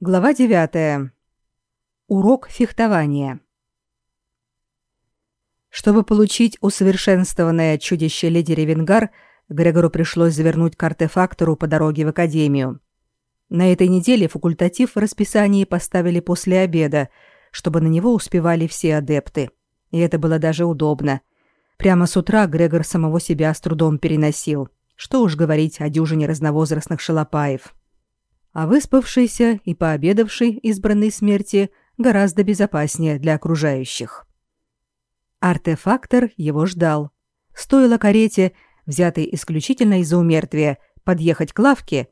Глава 9. Урок фехтования. Чтобы получить усовершенствованное чудище леди Ревенгар, Грегору пришлось завернуть к артефактору по дороге в академию. На этой неделе факультатив в расписании поставили после обеда, чтобы на него успевали все адепты. И это было даже удобно. Прямо с утра Грегор самого себя с трудом переносил. Что уж говорить о дюжине разновозрастных шалопаев а выспавшийся и пообедавший избранной смерти гораздо безопаснее для окружающих. Артефактор его ждал. Стоило карете, взятой исключительно из-за умертвия, подъехать к лавке,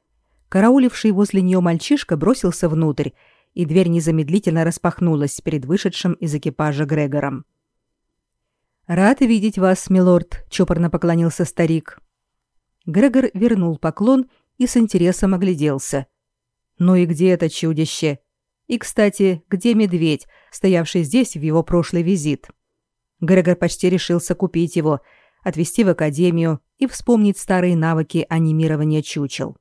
карауливший возле нее мальчишка бросился внутрь, и дверь незамедлительно распахнулась перед вышедшим из экипажа Грегором. «Рад видеть вас, милорд», — чопорно поклонился старик. Грегор вернул поклон и с интересом огляделся. Ну и где это чудище? И, кстати, где медведь, стоявший здесь в его прошлый визит? Грегор почти решился купить его, отвезти в академию и вспомнить старые навыки анимирования чучел.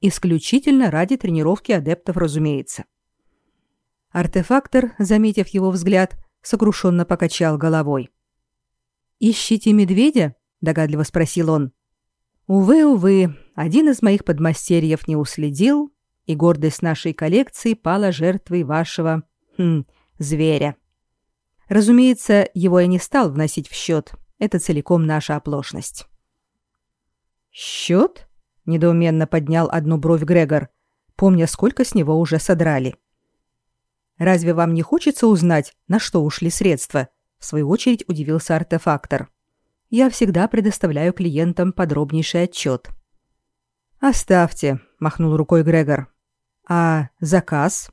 Исключительно ради тренировки адептов, разумеется. Артефактор, заметив его взгляд, сокрушенно покачал головой. «Ищите медведя?» – догадливо спросил он. «Увы, увы, один из моих подмастерьев не уследил, и гордость нашей коллекции пала жертвой вашего... Хм, зверя. Разумеется, его я не стал вносить в счет. Это целиком наша оплошность. «Счет?» — недоуменно поднял одну бровь Грегор, помня, сколько с него уже содрали. «Разве вам не хочется узнать, на что ушли средства?» — в свою очередь удивился артефактор. «Я всегда предоставляю клиентам подробнейший отчет». «Оставьте», — махнул рукой Грегор. А заказ?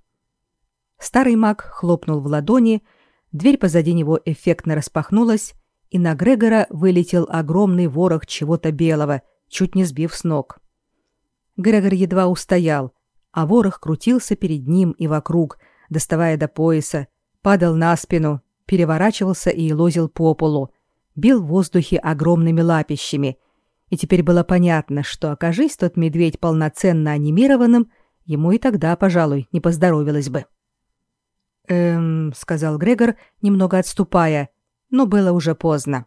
Старый маг хлопнул в ладони, дверь позади него эффектно распахнулась, и на Грегора вылетел огромный ворох чего-то белого, чуть не сбив с ног. Грегор едва устоял, а ворох крутился перед ним и вокруг, доставая до пояса, падал на спину, переворачивался и лозил по полу, бил в воздухе огромными лапищами. И теперь было понятно, что окажись тот медведь полноценно анимированным — Ему и тогда, пожалуй, не поздоровилось бы. «Эм», — сказал Грегор, немного отступая, но было уже поздно.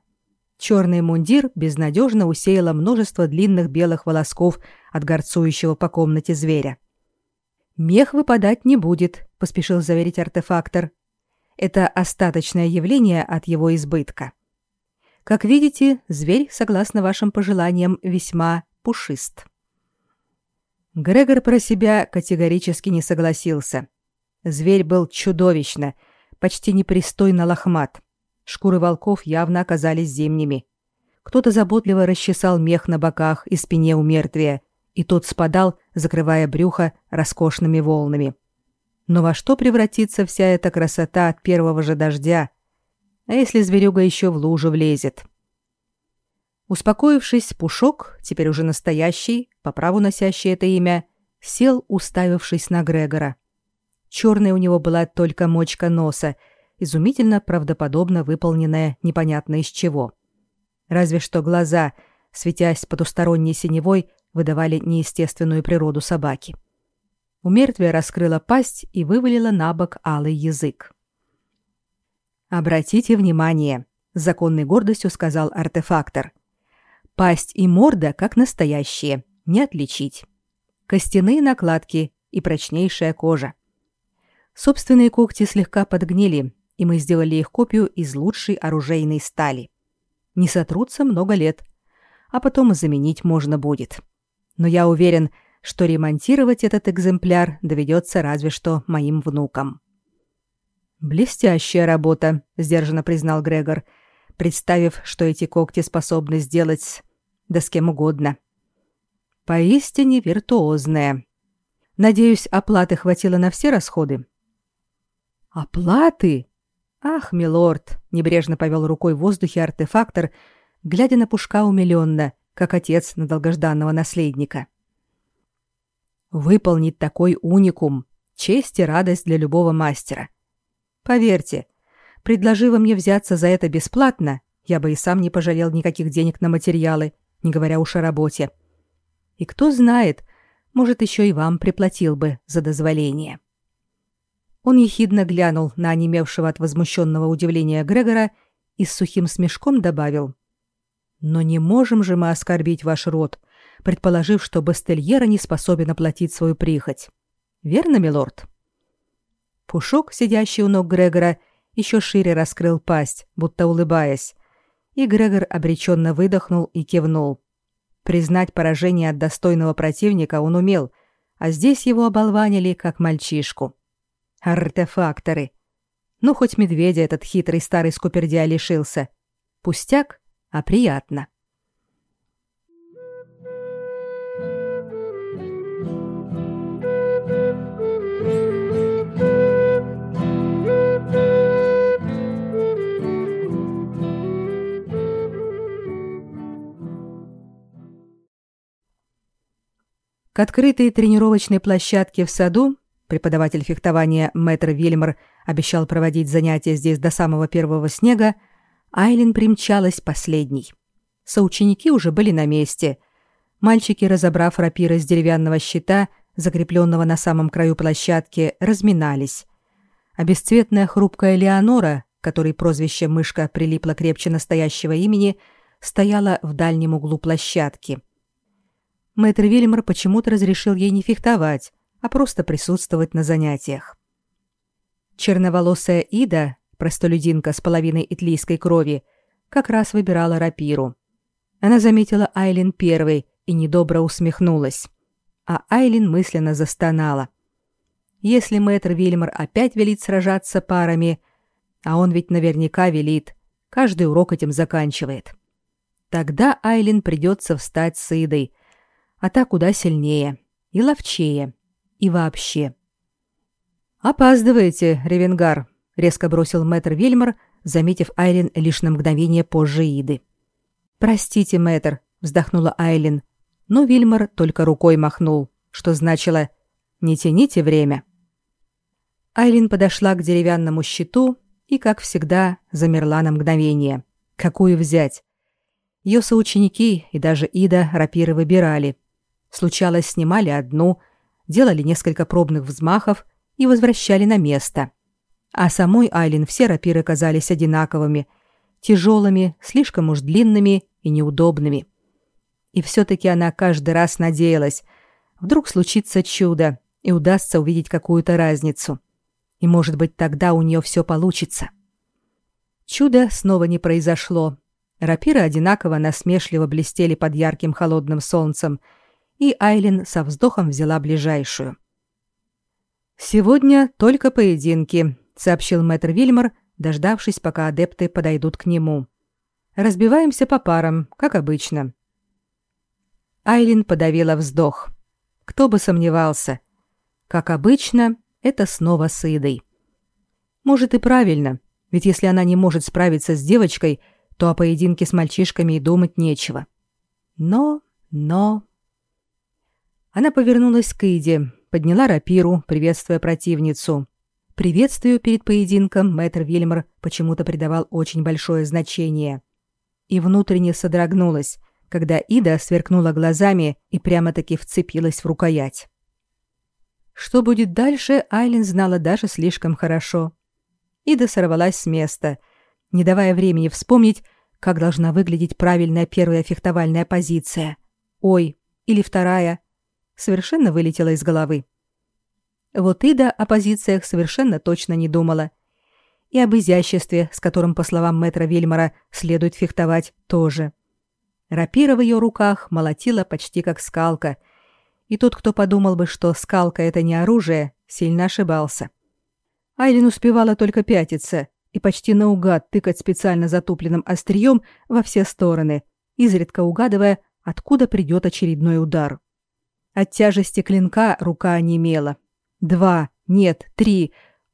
Черный мундир безнадежно усеяло множество длинных белых волосков от горцующего по комнате зверя. «Мех выпадать не будет», — поспешил заверить артефактор. «Это остаточное явление от его избытка. Как видите, зверь, согласно вашим пожеланиям, весьма пушист». Грегор про себя категорически не согласился. Зверь был чудовищно, почти непристойно лохмат. Шкуры волков явно оказались зимними. Кто-то заботливо расчесал мех на боках и спине у мертвия, и тот спадал, закрывая брюхо роскошными волнами. Но во что превратится вся эта красота от первого же дождя? А если зверюга еще в лужу влезет? Успокоившись, Пушок, теперь уже настоящий, по праву носящий это имя, сел, уставившись на Грегора. Черная у него была только мочка носа, изумительно правдоподобно выполненная непонятно из чего. Разве что глаза, светясь потусторонней синевой, выдавали неестественную природу собаки. У мертвия раскрыла пасть и вывалила на бок алый язык. «Обратите внимание», — с законной гордостью сказал артефактор. Пасть и морда как настоящие, не отличить. Костяные накладки и прочнейшая кожа. Собственные когти слегка подгнили, и мы сделали их копию из лучшей оружейной стали. Не сотрутся много лет, а потом заменить можно будет. Но я уверен, что ремонтировать этот экземпляр доведется разве что моим внукам. «Блестящая работа», — сдержанно признал Грегор, представив, что эти когти способны сделать да с кем угодно. Поистине виртуозная. Надеюсь, оплаты хватило на все расходы. Оплаты? Ах, милорд, небрежно повел рукой в воздухе артефактор, глядя на Пушка умилённо, как отец на долгожданного наследника. Выполнить такой уникум — честь и радость для любого мастера. Поверьте, предложи вы мне взяться за это бесплатно, я бы и сам не пожалел никаких денег на материалы, не говоря уж о работе. И кто знает, может, еще и вам приплатил бы за дозволение. Он ехидно глянул на онемевшего от возмущенного удивления Грегора и с сухим смешком добавил. «Но не можем же мы оскорбить ваш род, предположив, что Бастельера не способен оплатить свою прихоть. Верно, милорд?» Пушок, сидящий у ног Грегора, еще шире раскрыл пасть, будто улыбаясь, и Грегор обреченно выдохнул и кивнул. Признать поражение от достойного противника он умел, а здесь его оболванили, как мальчишку. Артефакторы. Ну, хоть медведя этот хитрый старый скупердя лишился. Пустяк, а приятно. К открытой тренировочной площадке в саду преподаватель фехтования мэтр Вильмер обещал проводить занятия здесь до самого первого снега, Айлин примчалась последней. Соученики уже были на месте. Мальчики, разобрав рапиры с деревянного щита, закрепленного на самом краю площадки, разминались. А бесцветная хрупкая Леонора, которой прозвище «мышка» прилипло крепче настоящего имени, стояла в дальнем углу площадки. Мэтр Вильмер почему-то разрешил ей не фехтовать, а просто присутствовать на занятиях. Черноволосая Ида, простолюдинка с половиной итлийской крови, как раз выбирала рапиру. Она заметила Айлин первой и недобро усмехнулась. А Айлин мысленно застонала. Если мэтр Вильмер опять велит сражаться парами, а он ведь наверняка велит, каждый урок этим заканчивает. Тогда Айлин придется встать с Идой, а та куда сильнее и ловчее, и вообще. «Опаздываете, Ревенгар», — резко бросил мэтр Вильмар, заметив Айлин лишь на мгновение позже Иды. «Простите, мэтр», — вздохнула Айлин, но Вильмар только рукой махнул, что значило «не тяните время». Айлин подошла к деревянному щиту и, как всегда, замерла на мгновение. Какую взять? Ее соученики и даже Ида рапиры выбирали. Случалось, снимали одну, делали несколько пробных взмахов и возвращали на место. А самой Айлин все рапиры казались одинаковыми, тяжелыми, слишком уж длинными и неудобными. И все-таки она каждый раз надеялась, вдруг случится чудо и удастся увидеть какую-то разницу. И, может быть, тогда у нее все получится. Чудо снова не произошло. Рапиры одинаково насмешливо блестели под ярким холодным солнцем – и Айлин со вздохом взяла ближайшую. «Сегодня только поединки», — сообщил мэтр Вильмар, дождавшись, пока адепты подойдут к нему. «Разбиваемся по парам, как обычно». Айлин подавила вздох. Кто бы сомневался. Как обычно, это снова с Идой. Может и правильно, ведь если она не может справиться с девочкой, то о поединке с мальчишками и думать нечего. Но, но... Она повернулась к Иде, подняла рапиру, приветствуя противницу. Приветствию перед поединком мэтр Вильмер почему-то придавал очень большое значение. И внутренне содрогнулась, когда Ида сверкнула глазами и прямо-таки вцепилась в рукоять. Что будет дальше, Айлин знала даже слишком хорошо. Ида сорвалась с места, не давая времени вспомнить, как должна выглядеть правильная первая фехтовальная позиция. Ой, или вторая, совершенно вылетело из головы. Вот Ида о позициях совершенно точно не думала. И об изяществе, с которым, по словам мэтра Вильмара, следует фехтовать, тоже. Рапира в ее руках молотила почти как скалка, и тот, кто подумал бы, что скалка — это не оружие, сильно ошибался. Айлин успевала только пятиться и почти наугад тыкать специально затупленным острием во все стороны, изредка угадывая, откуда придет очередной удар. От тяжести клинка рука онемела. Два, нет, три.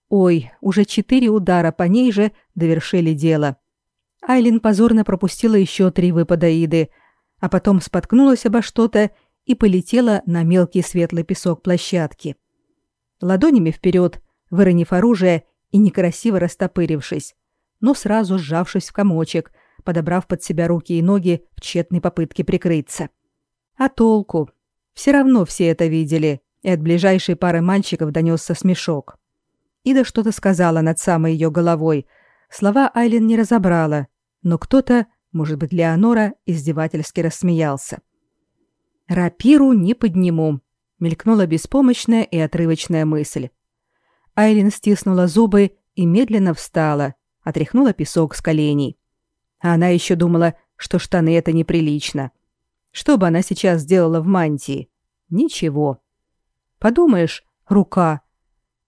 Ой, уже четыре удара по ней же довершили дело. Айлин позорно пропустила еще три выпада Иды, а потом споткнулась обо что-то и полетела на мелкий светлый песок площадки. Ладонями вперед, выронив оружие и некрасиво растопырившись, но сразу сжавшись в комочек, подобрав под себя руки и ноги в тщетной попытке прикрыться. А толку? Все равно все это видели, и от ближайшей пары мальчиков донесся смешок. Ида что-то сказала над самой ее головой. Слова Айлин не разобрала, но кто-то, может быть, Леонора, издевательски рассмеялся. «Рапиру не подниму», — мелькнула беспомощная и отрывочная мысль. Айлин стиснула зубы и медленно встала, отряхнула песок с коленей. А она еще думала, что штаны это неприлично. Что бы она сейчас сделала в мантии? Ничего. Подумаешь, рука.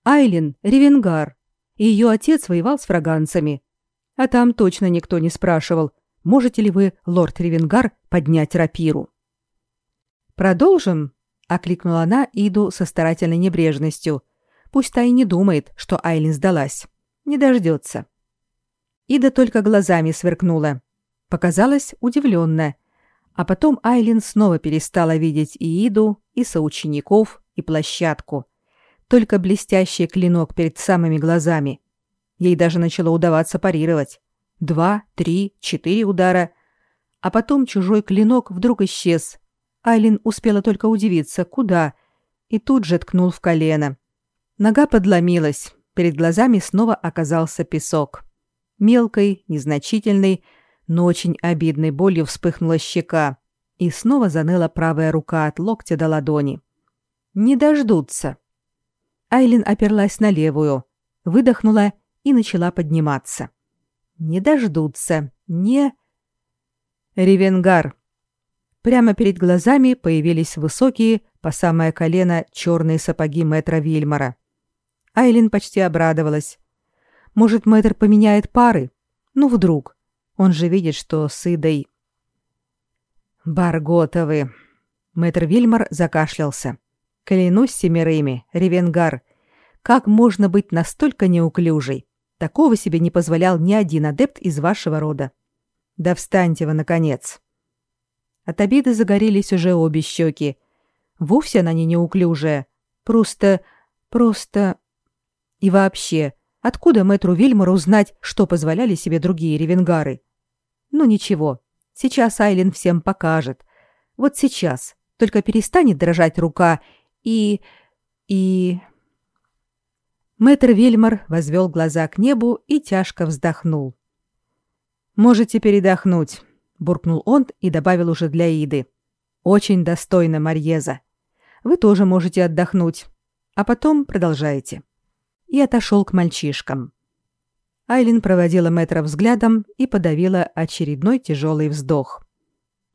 Айлин — ревенгар. И ее отец воевал с фраганцами. А там точно никто не спрашивал, можете ли вы, лорд Ревенгар, поднять рапиру. «Продолжим?» — окликнула она Иду со старательной небрежностью. Пусть та и не думает, что Айлин сдалась. Не дождется. Ида только глазами сверкнула. Показалась удивленно. А потом Айлин снова перестала видеть и Иду, и соучеников, и площадку. Только блестящий клинок перед самыми глазами. Ей даже начало удаваться парировать. Два, три, четыре удара. А потом чужой клинок вдруг исчез. Айлин успела только удивиться, куда, и тут же ткнул в колено. Нога подломилась. Перед глазами снова оказался песок. Мелкой, незначительной, но очень обидной болью вспыхнула щека, и снова заныла правая рука от локтя до ладони. Не дождутся. Айлин оперлась на левую, выдохнула и начала подниматься. Не дождутся. Не Ревенгар. Прямо перед глазами появились высокие, по самое колено, черные сапоги мэтра Вильмара. Айлин почти обрадовалась. Может, мэтр поменяет пары? Ну, вдруг. Он же видит, что с Идой... Барготовы. Мэтр Вильмар закашлялся. Клянусь семерыми, Ревенгар. Как можно быть настолько неуклюжей? Такого себе не позволял ни один адепт из вашего рода. Да встаньте вы, наконец. От обиды загорелись уже обе щеки. Вовсе она не неуклюжая. Просто... просто... И вообще, откуда мэтру Вильмару узнать, что позволяли себе другие ревенгары? Ну ничего, сейчас Айлин всем покажет. Вот сейчас. Только перестанет дрожать рука и... и... Мэтр Вильмар возвел глаза к небу и тяжко вздохнул. «Можете передохнуть», — буркнул он и добавил уже для Иды. «Очень достойно, Марьеза. Вы тоже можете отдохнуть. А потом продолжайте». И отошел к мальчишкам. Айлин проводила Мэтра взглядом и подавила очередной тяжелый вздох.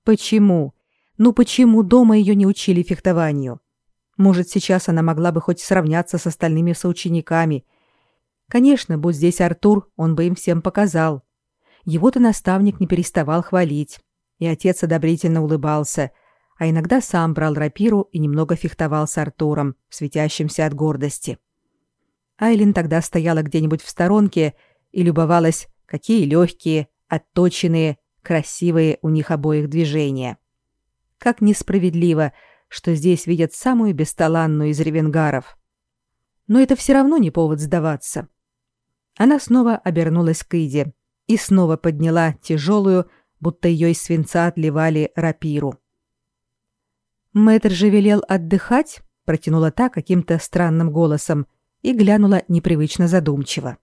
Почему? Ну почему дома ее не учили фехтованию? Может, сейчас она могла бы хоть сравняться с остальными соучениками. Конечно, будь здесь Артур, он бы им всем показал. Его-то наставник не переставал хвалить, и отец одобрительно улыбался, а иногда сам брал рапиру и немного фехтовал с Артуром, светящимся от гордости. Айлин тогда стояла где-нибудь в сторонке и любовалась, какие легкие, отточенные, красивые у них обоих движения. Как несправедливо, что здесь видят самую бесталанную из ревенгаров. Но это все равно не повод сдаваться. Она снова обернулась к Иде и снова подняла тяжелую, будто ее из свинца отливали рапиру. «Мэтр же велел отдыхать?» — протянула та каким-то странным голосом и глянула непривычно задумчиво.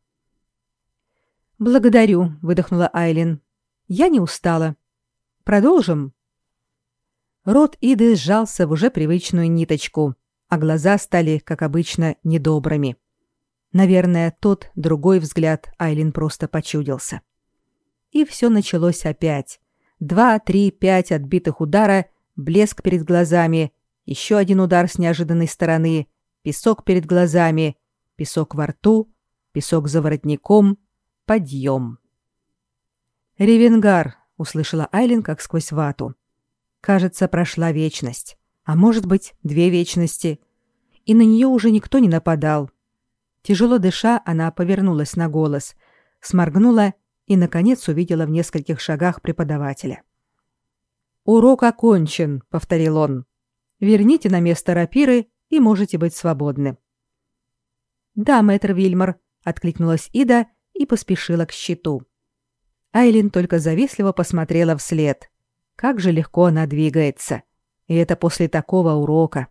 «Благодарю», — выдохнула Айлин. «Я не устала. Продолжим?» Рот Иды сжался в уже привычную ниточку, а глаза стали, как обычно, недобрыми. Наверное, тот, другой взгляд Айлин просто почудился. И все началось опять. Два, три, пять отбитых удара, блеск перед глазами, еще один удар с неожиданной стороны, песок перед глазами, песок во рту, песок за воротником, Подъем. «Ревенгар», — услышала Айлин как сквозь вату. «Кажется, прошла вечность. А может быть, две вечности. И на нее уже никто не нападал». Тяжело дыша, она повернулась на голос, сморгнула и, наконец, увидела в нескольких шагах преподавателя. «Урок окончен», — повторил он. «Верните на место рапиры и можете быть свободны». «Да, мэтр Вильмар», — откликнулась Ида и поспешила к щиту. Айлин только завистливо посмотрела вслед. Как же легко она двигается. И это после такого урока.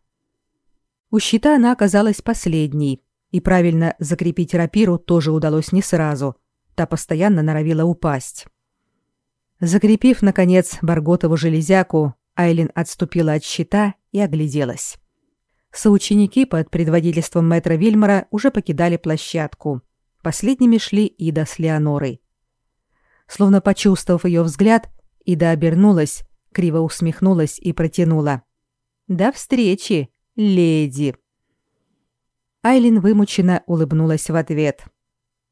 У щита она оказалась последней, И правильно закрепить рапиру тоже удалось не сразу. Та постоянно норовила упасть. Закрепив, наконец, Барготову железяку, Айлин отступила от щита и огляделась. Соученики под предводительством мэтра Вильмора уже покидали площадку. Последними шли Ида с Леонорой. Словно почувствовав ее взгляд, Ида обернулась, криво усмехнулась и протянула. «До встречи, леди!» Айлин вымученно улыбнулась в ответ.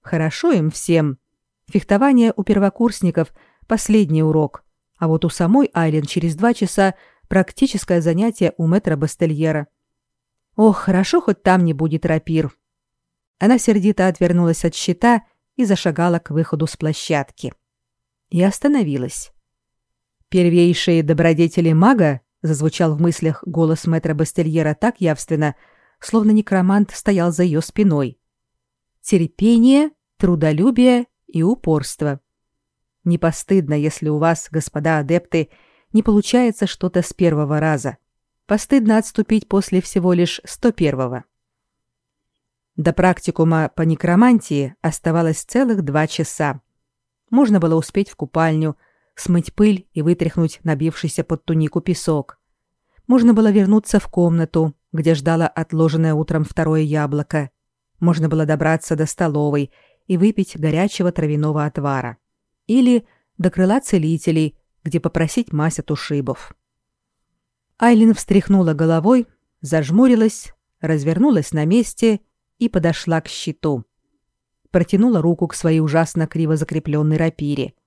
«Хорошо им всем. Фехтование у первокурсников – последний урок, а вот у самой Айлин через два часа практическое занятие у мэтра Бастельера. Ох, хорошо, хоть там не будет рапир». Она сердито отвернулась от щита и зашагала к выходу с площадки. И остановилась. «Первейшие добродетели мага?» — зазвучал в мыслях голос мэтра Бастельера так явственно, словно некромант стоял за ее спиной. «Терпение, трудолюбие и упорство. Не постыдно, если у вас, господа адепты, не получается что-то с первого раза. Постыдно отступить после всего лишь сто первого». До практикума по некромантии оставалось целых два часа. Можно было успеть в купальню, смыть пыль и вытряхнуть набившийся под тунику песок. Можно было вернуться в комнату, где ждало отложенное утром второе яблоко. Можно было добраться до столовой и выпить горячего травяного отвара. Или до крыла целителей, где попросить мазь от ушибов. Айлин встряхнула головой, зажмурилась, развернулась на месте и подошла к щиту. Протянула руку к своей ужасно криво закрепленной рапире –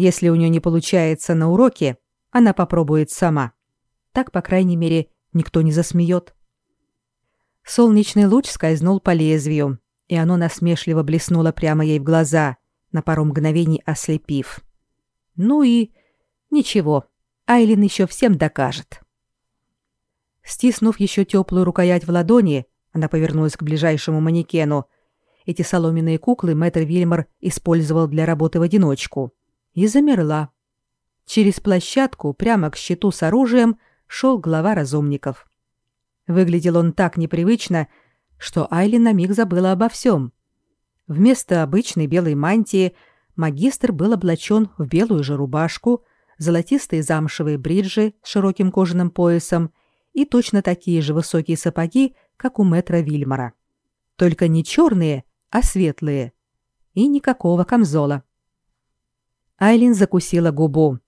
если у нее не получается на уроке, она попробует сама. Так, по крайней мере, никто не засмеет. Солнечный луч скользнул по лезвию, и оно насмешливо блеснуло прямо ей в глаза, на пару мгновений ослепив. Ну и ничего, Айлин еще всем докажет. Стиснув еще теплую рукоять в ладони, она повернулась к ближайшему манекену. Эти соломенные куклы мэтр Вильмар использовал для работы в одиночку и замерла. Через площадку прямо к щиту с оружием шел глава разумников. Выглядел он так непривычно, что Айли на миг забыла обо всем. Вместо обычной белой мантии магистр был облачен в белую же рубашку, золотистые замшевые бриджи с широким кожаным поясом и точно такие же высокие сапоги, как у мэтра Вильмара. Только не черные, а светлые. И никакого камзола. Айлин закусила губу.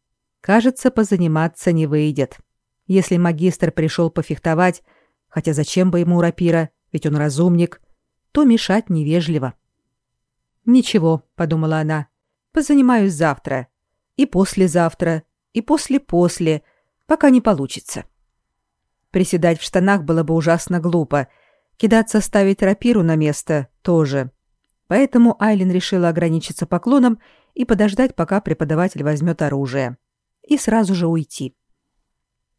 Кажется, позаниматься не выйдет. Если магистр пришел пофехтовать, хотя зачем бы ему рапира, ведь он разумник, то мешать невежливо. «Ничего», — подумала она, — «позанимаюсь завтра. И послезавтра, и после-после, пока не получится». Приседать в штанах было бы ужасно глупо. Кидаться ставить рапиру на место тоже. Поэтому Айлин решила ограничиться поклоном и подождать, пока преподаватель возьмет оружие. И сразу же уйти.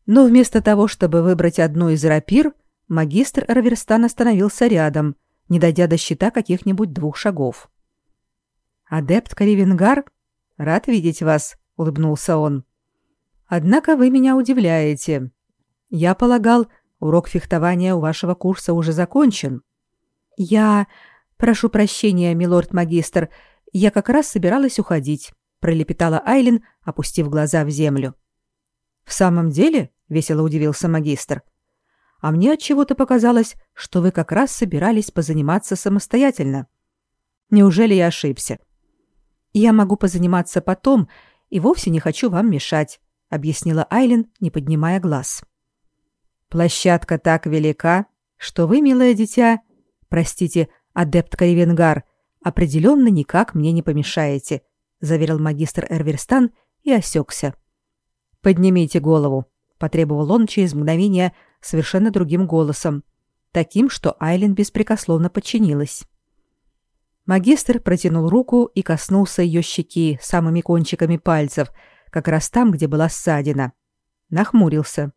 Но вместо того, чтобы выбрать одну из рапир, магистр Раверстан остановился рядом, не дойдя до щита каких-нибудь двух шагов. «Адепт Каривенгар? Рад видеть вас», — улыбнулся он. «Однако вы меня удивляете. Я полагал, урок фехтования у вашего курса уже закончен». «Я... прошу прощения, милорд-магистр, я как раз собиралась уходить, пролепетала Айлин, опустив глаза в землю. В самом деле, весело удивился магистр. А мне от чего-то показалось, что вы как раз собирались позаниматься самостоятельно. Неужели я ошибся? Я могу позаниматься потом и вовсе не хочу вам мешать, объяснила Айлин, не поднимая глаз. Площадка так велика, что вы, милое дитя, простите, адепт Каривенгар, определенно никак мне не помешаете», — заверил магистр Эрверстан и осекся. «Поднимите голову», — потребовал он через мгновение совершенно другим голосом, таким, что Айлин беспрекословно подчинилась. Магистр протянул руку и коснулся ее щеки самыми кончиками пальцев, как раз там, где была ссадина. Нахмурился.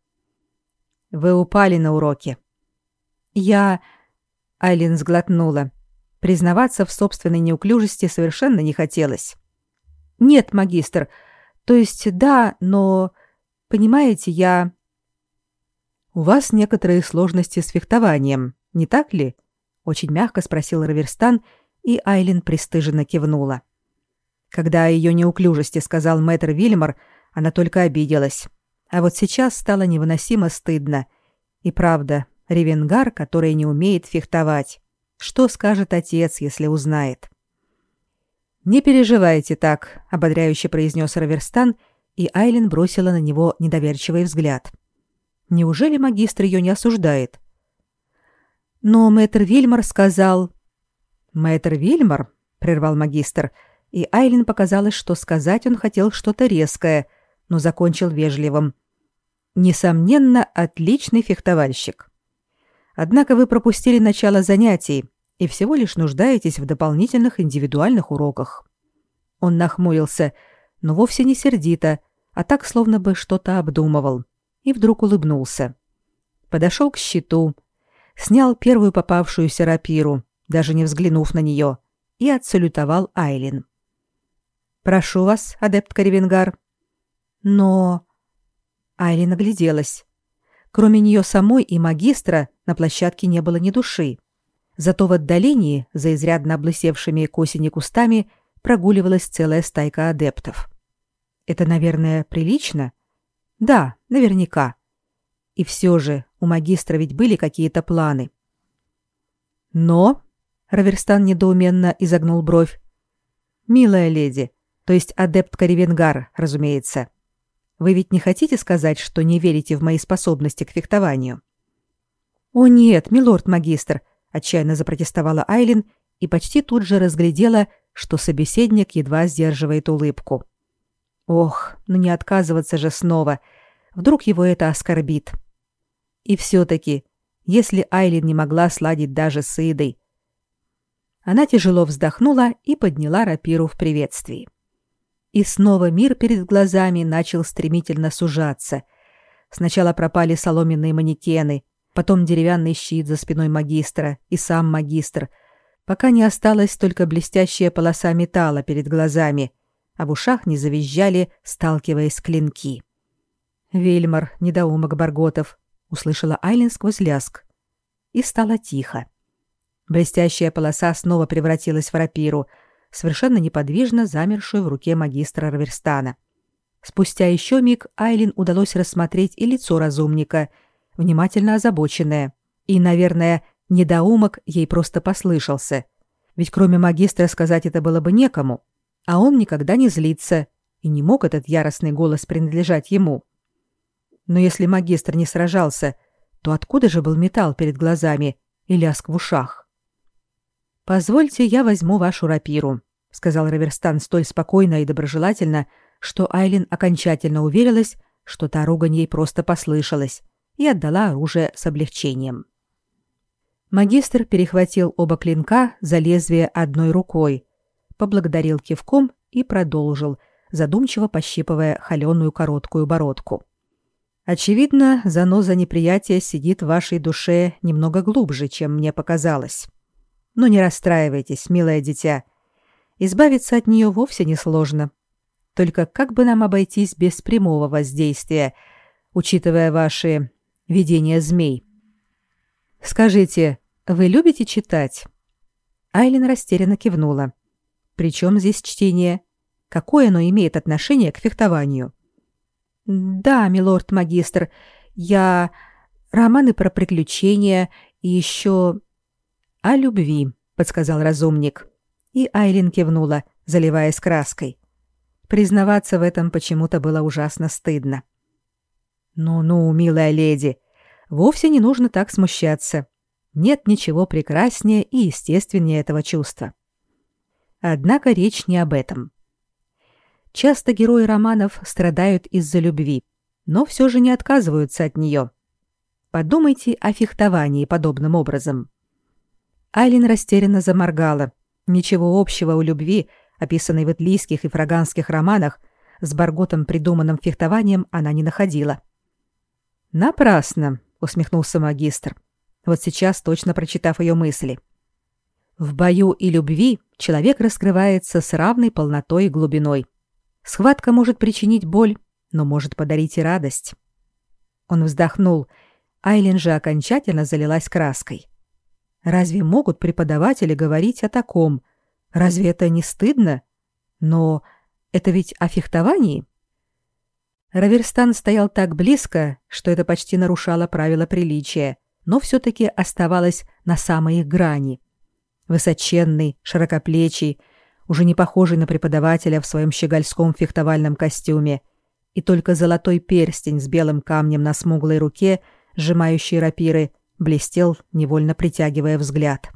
«Вы упали на уроке». «Я...» Айлин сглотнула. Признаваться в собственной неуклюжести совершенно не хотелось. «Нет, магистр. То есть да, но... Понимаете, я...» «У вас некоторые сложности с фехтованием, не так ли?» очень мягко спросил Раверстан, и Айлин пристыженно кивнула. Когда о ее неуклюжести сказал мэтр Вильмор, она только обиделась. А вот сейчас стало невыносимо стыдно. И правда, Ревенгар, который не умеет фехтовать. Что скажет отец, если узнает? «Не переживайте так», — ободряюще произнес Раверстан, и Айлин бросила на него недоверчивый взгляд. «Неужели магистр ее не осуждает?» «Но мэтр Вильмар сказал...» «Мэтр Вильмар?» — прервал магистр, и Айлин показалось, что сказать он хотел что-то резкое, но закончил вежливым. «Несомненно, отличный фехтовальщик. Однако вы пропустили начало занятий, и всего лишь нуждаетесь в дополнительных индивидуальных уроках. Он нахмурился, но вовсе не сердито, а так словно бы что-то обдумывал, и вдруг улыбнулся. Подошел к щиту, снял первую попавшуюся рапиру, даже не взглянув на нее, и отсалютовал Айлин. «Прошу вас, адепт Каревенгар». «Но...» Айлин огляделась. Кроме нее самой и магистра на площадке не было ни души. Зато в отдалении, за изрядно облысевшими к осени кустами, прогуливалась целая стайка адептов. Это, наверное, прилично? Да, наверняка. И все же у магистра ведь были какие-то планы. Но, Раверстан недоуменно изогнул бровь, «Милая леди, то есть адепт Каревенгар, разумеется, вы ведь не хотите сказать, что не верите в мои способности к фехтованию?» «О нет, милорд-магистр», отчаянно запротестовала Айлин и почти тут же разглядела, что собеседник едва сдерживает улыбку. Ох, ну не отказываться же снова. Вдруг его это оскорбит. И все-таки, если Айлин не могла сладить даже с Идой... Она тяжело вздохнула и подняла рапиру в приветствии. И снова мир перед глазами начал стремительно сужаться. Сначала пропали соломенные манекены, потом деревянный щит за спиной магистра и сам магистр, пока не осталась только блестящая полоса металла перед глазами, а в ушах не завизжали, сталкиваясь клинки. «Вельмар, недоумок Барготов», — услышала Айлин сквозь ляск. И стало тихо. Блестящая полоса снова превратилась в рапиру, совершенно неподвижно замершую в руке магистра Раверстана. Спустя еще миг Айлин удалось рассмотреть и лицо разумника — внимательно озабоченная. И, наверное, недоумок ей просто послышался. Ведь кроме магистра сказать это было бы некому. А он никогда не злится, и не мог этот яростный голос принадлежать ему. Но если магистр не сражался, то откуда же был металл перед глазами и лязг в ушах? «Позвольте, я возьму вашу рапиру», — сказал Раверстан столь спокойно и доброжелательно, что Айлин окончательно уверилась, что та ругань ей просто послышалась, и отдала оружие с облегчением. Магистр перехватил оба клинка за лезвие одной рукой, поблагодарил кивком и продолжил, задумчиво пощипывая холеную короткую бородку. Очевидно, заноза неприятия сидит в вашей душе немного глубже, чем мне показалось. Но не расстраивайтесь, милое дитя. Избавиться от нее вовсе не сложно. Только как бы нам обойтись без прямого воздействия, учитывая ваши видение змей. Скажите, вы любите читать? Айлин растерянно кивнула. Причем здесь чтение? Какое оно имеет отношение к фехтованию? Да, милорд-магистр, я романы про приключения и еще о любви, подсказал разумник. И Айлин кивнула, заливаясь краской. Признаваться в этом почему-то было ужасно стыдно. «Ну-ну, милая леди, вовсе не нужно так смущаться. Нет ничего прекраснее и естественнее этого чувства». Однако речь не об этом. Часто герои романов страдают из-за любви, но все же не отказываются от нее. Подумайте о фехтовании подобным образом. Айлин растерянно заморгала. Ничего общего у любви, описанной в итлийских и фраганских романах, с Барготом придуманным фехтованием она не находила. — Напрасно, усмехнулся магистр. Вот сейчас точно прочитав ее мысли. В бою и любви человек раскрывается с равной полнотой и глубиной. Схватка может причинить боль, но может подарить и радость. Он вздохнул. Айлин же окончательно залилась краской. Разве могут преподаватели говорить о таком? Разве это не стыдно? Но это ведь о фехтовании. Раверстан стоял так близко, что это почти нарушало правила приличия, но все-таки оставалось на самой их грани. Высоченный, широкоплечий, уже не похожий на преподавателя в своем щегольском фехтовальном костюме, и только золотой перстень с белым камнем на смуглой руке, сжимающий рапиры, блестел, невольно притягивая взгляд.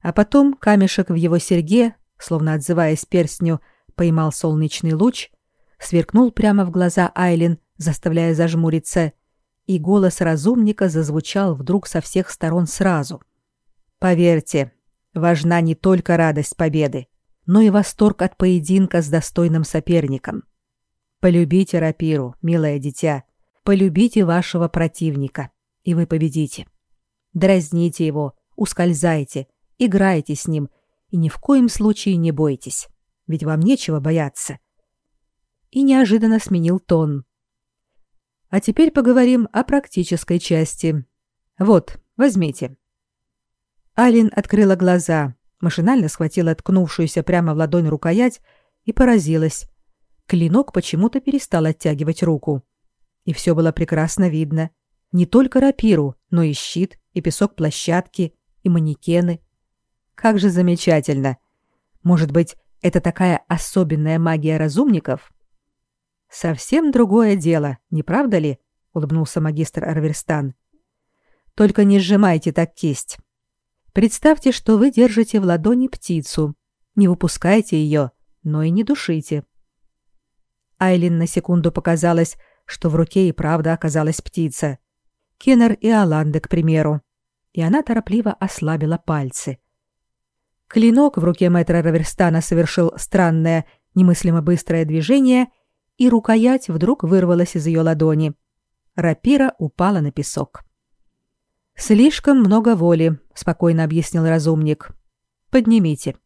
А потом камешек в его серьге, словно отзываясь перстню, поймал солнечный луч, сверкнул прямо в глаза Айлин, заставляя зажмуриться, и голос разумника зазвучал вдруг со всех сторон сразу. «Поверьте, важна не только радость победы, но и восторг от поединка с достойным соперником. Полюбите рапиру, милое дитя, полюбите вашего противника, и вы победите. Дразните его, ускользайте, играйте с ним, и ни в коем случае не бойтесь, ведь вам нечего бояться. И неожиданно сменил тон. А теперь поговорим о практической части. Вот, возьмите. Алин открыла глаза, машинально схватила ткнувшуюся прямо в ладонь рукоять и поразилась. Клинок почему-то перестал оттягивать руку. И все было прекрасно видно. Не только рапиру, но и щит, и песок площадки, и манекены. Как же замечательно! Может быть, это такая особенная магия разумников? Совсем другое дело, не правда ли? улыбнулся магистр Арверстан. Только не сжимайте так кисть. Представьте, что вы держите в ладони птицу. Не выпускайте ее, но и не душите. Айлин на секунду показалось, что в руке и правда оказалась птица. Кеннер и Аланде, к примеру. И она торопливо ослабила пальцы. Клинок в руке мэтра Раверстана совершил странное, немыслимо быстрое движение, и рукоять вдруг вырвалась из ее ладони. Рапира упала на песок. «Слишком много воли», — спокойно объяснил разумник. «Поднимите».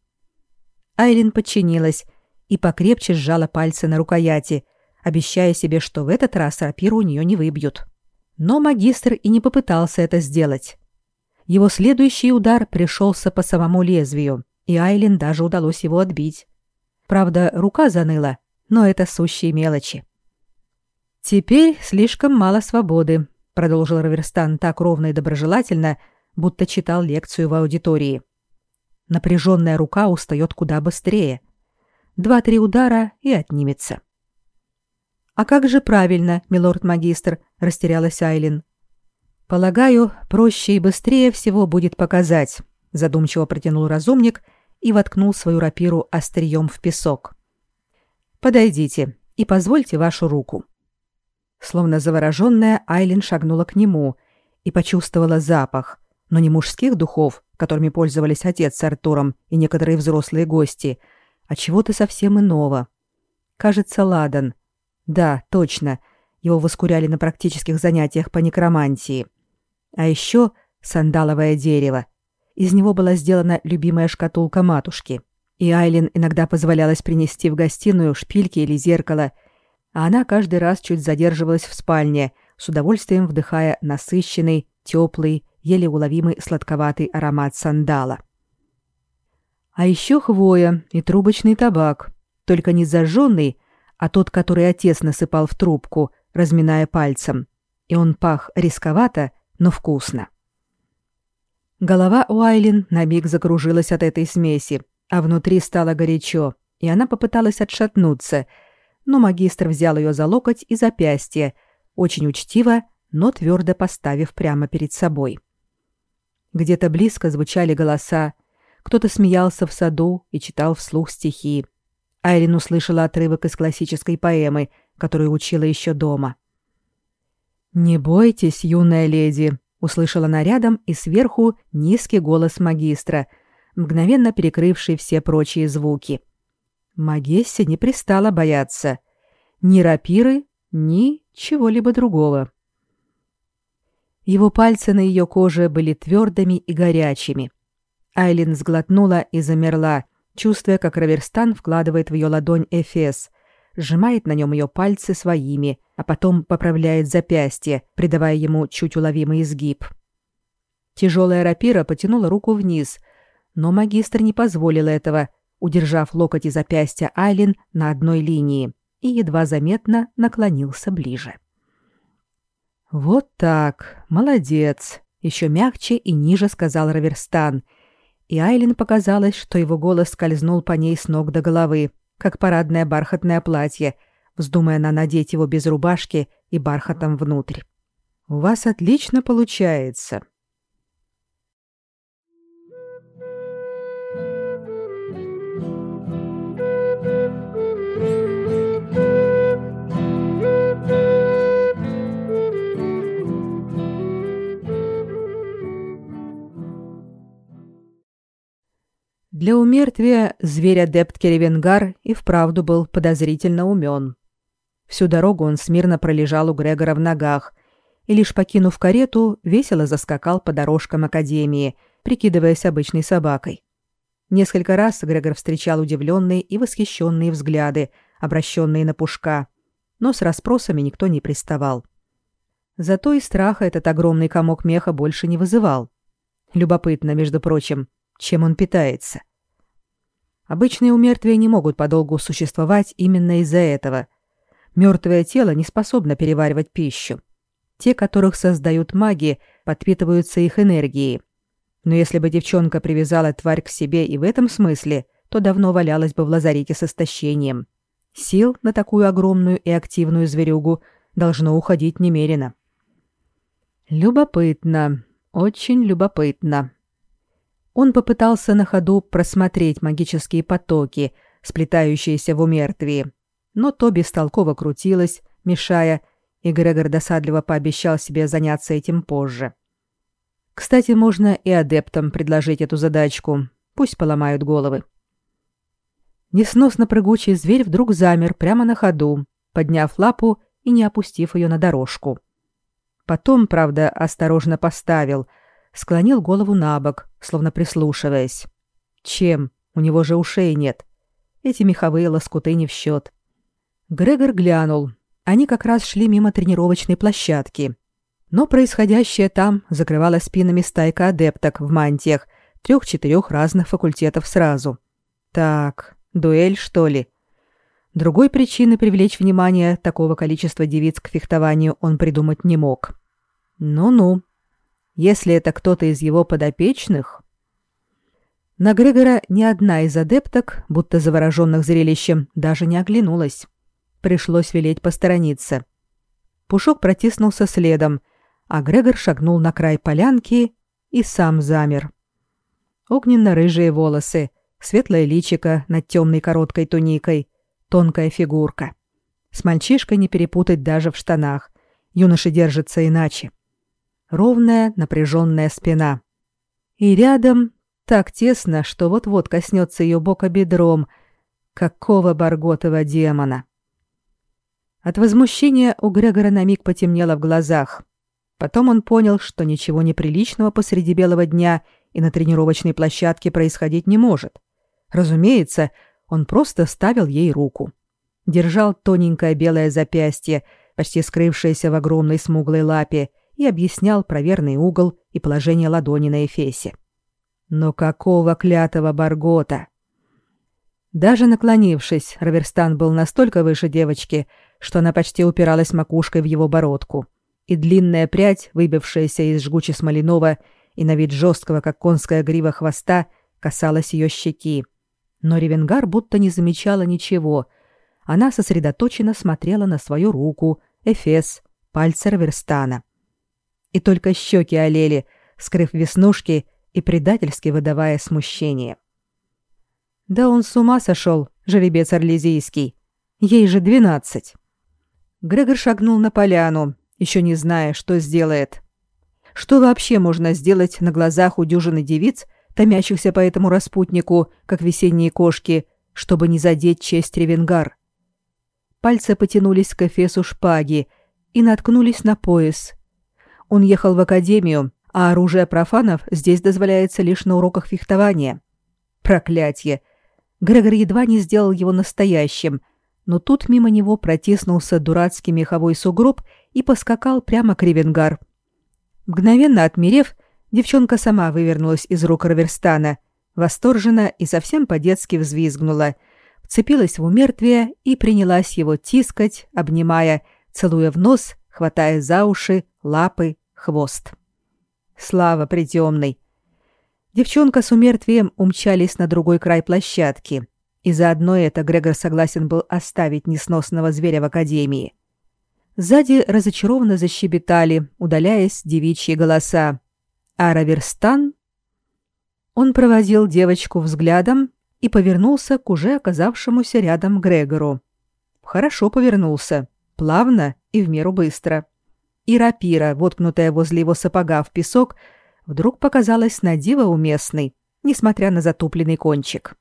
Айлин подчинилась и покрепче сжала пальцы на рукояти, обещая себе, что в этот раз рапиру у нее не выбьют. Но магистр и не попытался это сделать. Его следующий удар пришелся по самому лезвию, и Айлин даже удалось его отбить. Правда, рука заныла, но это сущие мелочи. «Теперь слишком мало свободы», — продолжил Раверстан так ровно и доброжелательно, будто читал лекцию в аудитории. Напряженная рука устает куда быстрее. Два-три удара и отнимется. «А как же правильно, милорд-магистр?» — растерялась Айлин. Полагаю, проще и быстрее всего будет показать, задумчиво протянул разумник и воткнул свою рапиру острием в песок. Подойдите и позвольте вашу руку. Словно завороженная, Айлин шагнула к нему и почувствовала запах, но не мужских духов, которыми пользовались отец с Артуром и некоторые взрослые гости, а чего-то совсем иного. Кажется, ладан. Да, точно. Его воскуряли на практических занятиях по некромантии. А еще сандаловое дерево. Из него была сделана любимая шкатулка матушки. И Айлин иногда позволялось принести в гостиную шпильки или зеркало, а она каждый раз чуть задерживалась в спальне, с удовольствием вдыхая насыщенный, теплый, еле уловимый сладковатый аромат сандала. А еще хвоя и трубочный табак, только не зажженный, а тот, который отец насыпал в трубку, разминая пальцем. И он пах рисковато, но вкусно. Голова у Айлин на миг закружилась от этой смеси, а внутри стало горячо, и она попыталась отшатнуться, но магистр взял ее за локоть и запястье, очень учтиво, но твердо поставив прямо перед собой. Где-то близко звучали голоса, кто-то смеялся в саду и читал вслух стихи. Айлин услышала отрывок из классической поэмы, которую учила еще дома. «Не бойтесь, юная леди», — услышала она рядом и сверху низкий голос магистра, мгновенно перекрывший все прочие звуки. Магессе не пристала бояться. Ни рапиры, ни чего-либо другого. Его пальцы на ее коже были твердыми и горячими. Айлин сглотнула и замерла, чувствуя, как Раверстан вкладывает в ее ладонь эфес, сжимает на нем ее пальцы своими — а потом поправляет запястье, придавая ему чуть уловимый изгиб. Тяжелая рапира потянула руку вниз, но магистр не позволил этого, удержав локоть и запястья Айлин на одной линии и едва заметно наклонился ближе. «Вот так, молодец!» — еще мягче и ниже сказал Раверстан, и Айлин показалось, что его голос скользнул по ней с ног до головы, как парадное бархатное платье, вздумая она надеть его без рубашки и бархатом внутрь. «У вас отлично получается. Для умертвия зверь-адепт Керевенгар и вправду был подозрительно умен. Всю дорогу он смирно пролежал у Грегора в ногах и, лишь покинув карету, весело заскакал по дорожкам Академии, прикидываясь обычной собакой. Несколько раз Грегор встречал удивленные и восхищенные взгляды, обращенные на Пушка, но с расспросами никто не приставал. Зато и страха этот огромный комок меха больше не вызывал. Любопытно, между прочим, чем он питается. Обычные умертвия не могут подолгу существовать именно из-за этого. Мертвое тело не способно переваривать пищу. Те, которых создают маги, подпитываются их энергией. Но если бы девчонка привязала тварь к себе и в этом смысле, то давно валялась бы в лазарете с истощением. Сил на такую огромную и активную зверюгу должно уходить немерено. Любопытно, очень любопытно. Он попытался на ходу просмотреть магические потоки, сплетающиеся в умертвии, но то бестолково крутилось, мешая, и Грегор досадливо пообещал себе заняться этим позже. Кстати, можно и адептам предложить эту задачку, пусть поломают головы. Несносно прыгучий зверь вдруг замер прямо на ходу, подняв лапу и не опустив ее на дорожку. Потом, правда, осторожно поставил — склонил голову на бок, словно прислушиваясь. Чем? У него же ушей нет. Эти меховые лоскуты не в счет. Грегор глянул. Они как раз шли мимо тренировочной площадки. Но происходящее там закрывало спинами стайка адепток в мантиях трех-четырех разных факультетов сразу. Так, дуэль, что ли? Другой причины привлечь внимание такого количества девиц к фехтованию он придумать не мог. Ну-ну. Если это кто-то из его подопечных... На Грегора ни одна из адепток, будто завороженных зрелищем, даже не оглянулась. Пришлось велеть посторониться. Пушок протиснулся следом, а Грегор шагнул на край полянки и сам замер. Огненно-рыжие волосы, светлое личико над темной короткой туникой, тонкая фигурка. С мальчишкой не перепутать даже в штанах. Юноша держится иначе ровная напряженная спина. И рядом так тесно, что вот-вот коснется ее бока бедром. Какого барготова демона! От возмущения у Грегора на миг потемнело в глазах. Потом он понял, что ничего неприличного посреди белого дня и на тренировочной площадке происходить не может. Разумеется, он просто ставил ей руку. Держал тоненькое белое запястье, почти скрывшееся в огромной смуглой лапе, и объяснял проверный угол и положение ладони на эфесе. Но какого клятого Баргота! Даже наклонившись, Раверстан был настолько выше девочки, что она почти упиралась макушкой в его бородку, и длинная прядь, выбившаяся из жгуче-смоляного и на вид жесткого, как конская грива хвоста, касалась ее щеки. Но Ревенгар будто не замечала ничего. Она сосредоточенно смотрела на свою руку, эфес, пальцы Раверстана и только щеки олели, скрыв веснушки и предательски выдавая смущение. Да он с ума сошел, жеребец орлезийский. Ей же двенадцать. Грегор шагнул на поляну, еще не зная, что сделает. Что вообще можно сделать на глазах у дюжины девиц, томящихся по этому распутнику, как весенние кошки, чтобы не задеть честь Ревенгар? Пальцы потянулись к эфесу шпаги и наткнулись на пояс, он ехал в академию, а оружие профанов здесь дозволяется лишь на уроках фехтования. Проклятье! Грегор едва не сделал его настоящим, но тут мимо него протиснулся дурацкий меховой сугроб и поскакал прямо к Ревенгар. Мгновенно отмерев, Девчонка сама вывернулась из рук Раверстана, восторженно и совсем по-детски взвизгнула, вцепилась в умертвие и принялась его тискать, обнимая, целуя в нос, хватая за уши, лапы, хвост. Слава притемной! Девчонка с умертвием умчались на другой край площадки, и заодно это Грегор согласен был оставить несносного зверя в академии. Сзади разочарованно защебетали, удаляясь девичьи голоса. А Раверстан... Он проводил девочку взглядом и повернулся к уже оказавшемуся рядом Грегору. Хорошо повернулся, плавно и в меру быстро. И рапира, воткнутая возле его сапога в песок, вдруг показалась на диво уместной, несмотря на затупленный кончик.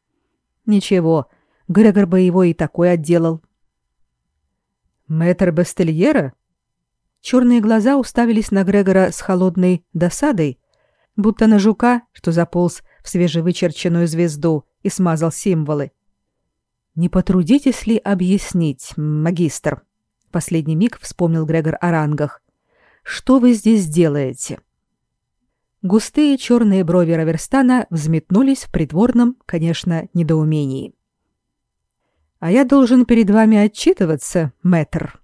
Ничего, Грегор бы его и такой отделал. «Мэтр Бастельера?» Черные глаза уставились на Грегора с холодной досадой, будто на жука, что заполз в свежевычерченную звезду и смазал символы. «Не потрудитесь ли объяснить, магистр?» Последний миг вспомнил Грегор о рангах. «Что вы здесь делаете?» Густые черные брови Раверстана взметнулись в притворном, конечно, недоумении. А я должен перед вами отчитываться, мэтр.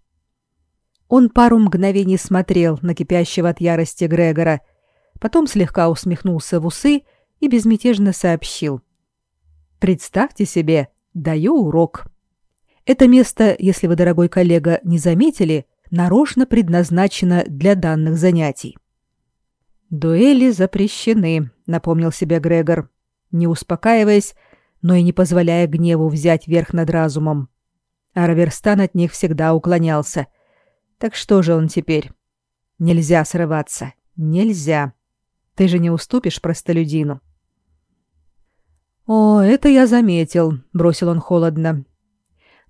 Он пару мгновений смотрел на кипящего от ярости Грегора, потом слегка усмехнулся в усы и безмятежно сообщил: "Представьте себе, даю урок. Это место, если вы, дорогой коллега, не заметили, нарочно предназначено для данных занятий. Дуэли запрещены, напомнил себе Грегор. Не успокаиваясь, но и не позволяя гневу взять верх над разумом. А Раверстан от них всегда уклонялся. Так что же он теперь? Нельзя срываться. Нельзя. Ты же не уступишь простолюдину. О, это я заметил, бросил он холодно.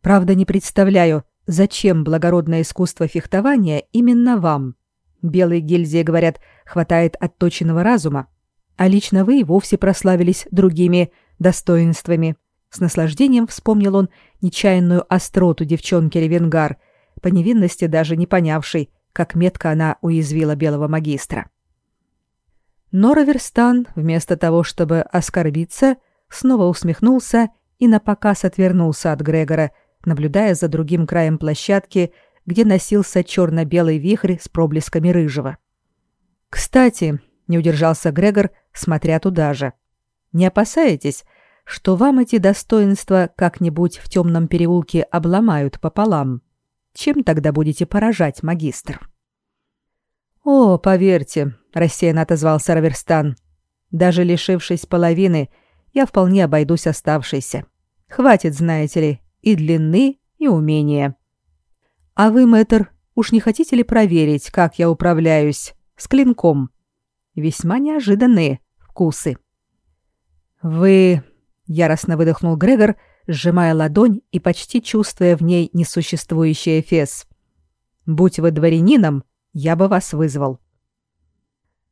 Правда, не представляю, зачем благородное искусство фехтования именно вам. Белые гильдии, говорят, хватает отточенного разума, а лично вы и вовсе прославились другими достоинствами. С наслаждением вспомнил он нечаянную остроту девчонки Ревенгар, по невинности даже не понявшей, как метко она уязвила белого магистра. Но Раверстан, вместо того, чтобы оскорбиться, снова усмехнулся и напоказ отвернулся от Грегора, наблюдая за другим краем площадки, где носился черно-белый вихрь с проблесками рыжего. «Кстати», — не удержался Грегор, смотря туда же, — не опасаетесь, что вам эти достоинства как-нибудь в темном переулке обломают пополам? Чем тогда будете поражать, магистр? О, поверьте, рассеянно отозвался Раверстан. Даже лишившись половины, я вполне обойдусь оставшейся. Хватит, знаете ли, и длины, и умения. А вы, мэтр, уж не хотите ли проверить, как я управляюсь с клинком? Весьма неожиданные вкусы. «Вы...» — яростно выдохнул Грегор, сжимая ладонь и почти чувствуя в ней несуществующий эфес. «Будь вы дворянином, я бы вас вызвал».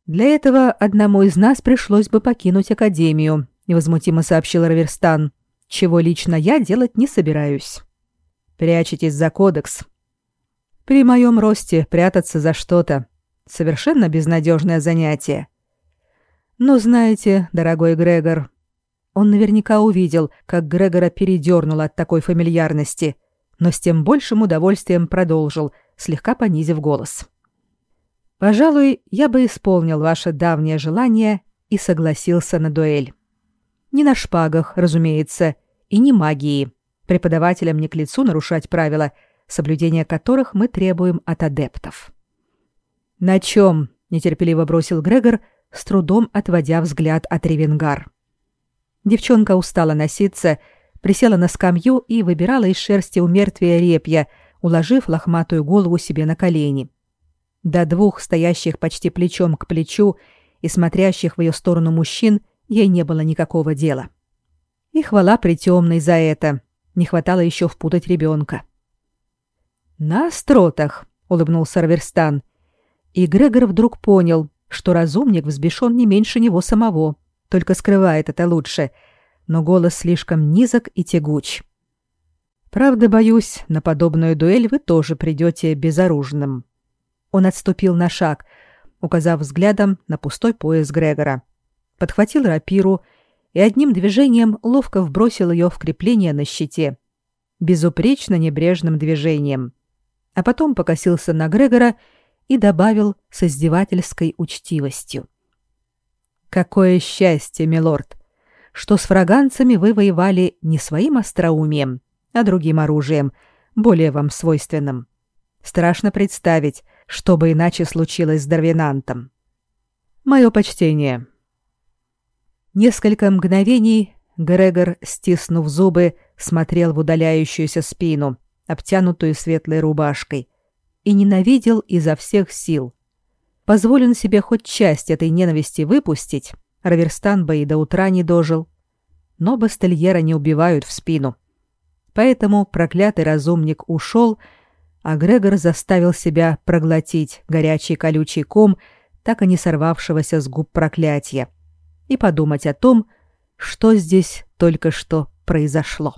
«Для этого одному из нас пришлось бы покинуть Академию», — невозмутимо сообщил Раверстан, «чего лично я делать не собираюсь. Прячетесь за кодекс. При моем росте прятаться за что-то — совершенно безнадежное занятие. Но знаете, дорогой Грегор, он наверняка увидел, как Грегора передернуло от такой фамильярности, но с тем большим удовольствием продолжил, слегка понизив голос. «Пожалуй, я бы исполнил ваше давнее желание и согласился на дуэль. Не на шпагах, разумеется, и не магии. Преподавателям не к лицу нарушать правила, соблюдение которых мы требуем от адептов». «На чем?» — нетерпеливо бросил Грегор, с трудом отводя взгляд от Ревенгар. Девчонка устала носиться, присела на скамью и выбирала из шерсти у мертвия репья, уложив лохматую голову себе на колени. До двух стоящих почти плечом к плечу и смотрящих в ее сторону мужчин ей не было никакого дела. И хвала притемной за это. Не хватало еще впутать ребенка. «На остротах», — улыбнулся Раверстан. И Грегор вдруг понял, что разумник взбешен не меньше него самого только скрывает это лучше, но голос слишком низок и тягуч. Правда, боюсь, на подобную дуэль вы тоже придете безоружным. Он отступил на шаг, указав взглядом на пустой пояс Грегора. Подхватил рапиру и одним движением ловко вбросил ее в крепление на щите. Безупречно небрежным движением. А потом покосился на Грегора и добавил с издевательской учтивостью. «Какое счастье, милорд, что с фраганцами вы воевали не своим остроумием, а другим оружием, более вам свойственным. Страшно представить, что бы иначе случилось с Дарвинантом. Мое почтение». Несколько мгновений Грегор, стиснув зубы, смотрел в удаляющуюся спину, обтянутую светлой рубашкой, и ненавидел изо всех сил. Позволен себе хоть часть этой ненависти выпустить, Раверстан бы и до утра не дожил. Но Бастельера не убивают в спину. Поэтому проклятый разумник ушел, а Грегор заставил себя проглотить горячий колючий ком, так и не сорвавшегося с губ проклятия, и подумать о том, что здесь только что произошло.